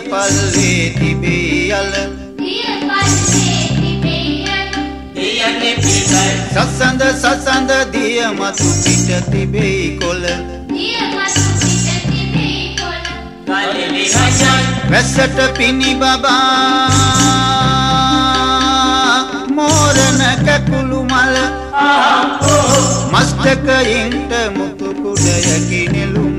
පල්ලේ තිබේ යල සසඳ සසඳ දිය මතු පිට තිබේ කොළ. වැස්සට පිණි බබා මෝරණ කැකුළු මල. මස්තකයින්ට මුතු කුඩයකි නෙළුම්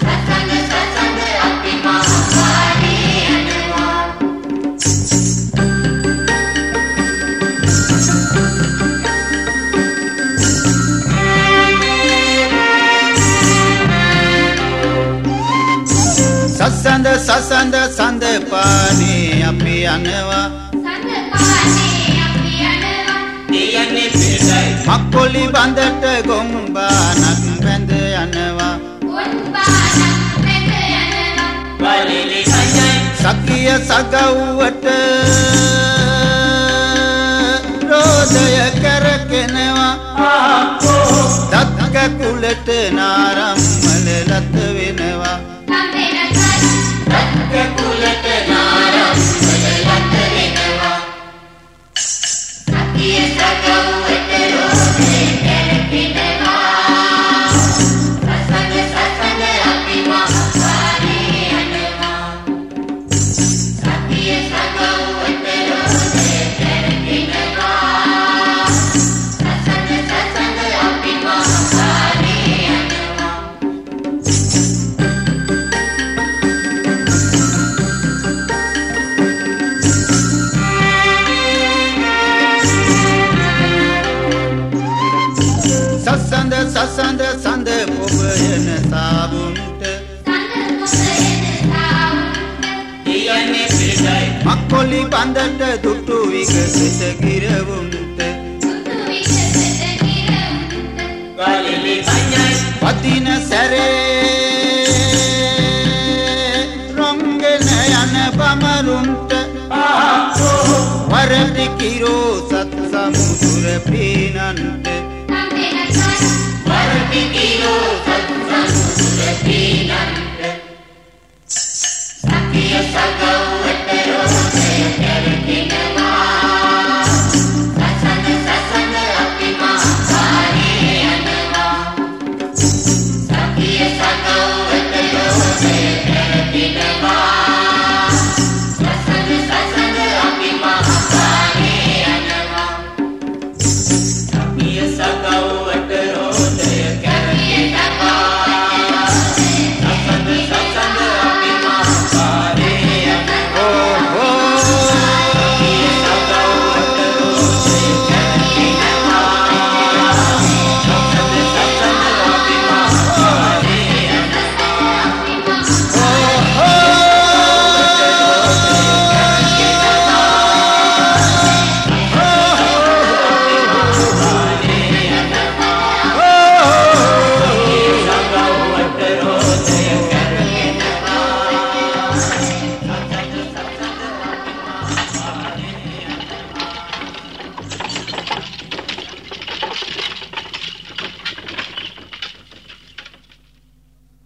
සසඳ සසඳ අපි මහකාරී යනවා සසඳ සසඳ සඳ පානේ අපි යනවා. මක්කොලි බඳට ගොම්බානක් වැඳ යනවා. සකිය සගව්වට රෝධය කරගෙනවා. දත්ක කුලට නාරම්මල ලත වෙනවා. කුලට නාරම් වලට වෙනවා. සතිය සගව්වට කොලි බඳට දුටු විගසිත ගිරවුන්ට. පතින සැරේ රොංගෙන යන පමරුන්ට වරදි කිරෝ සත් සමුදුර පීනන්ට. වරදි කිරෝ සත් සමුදුර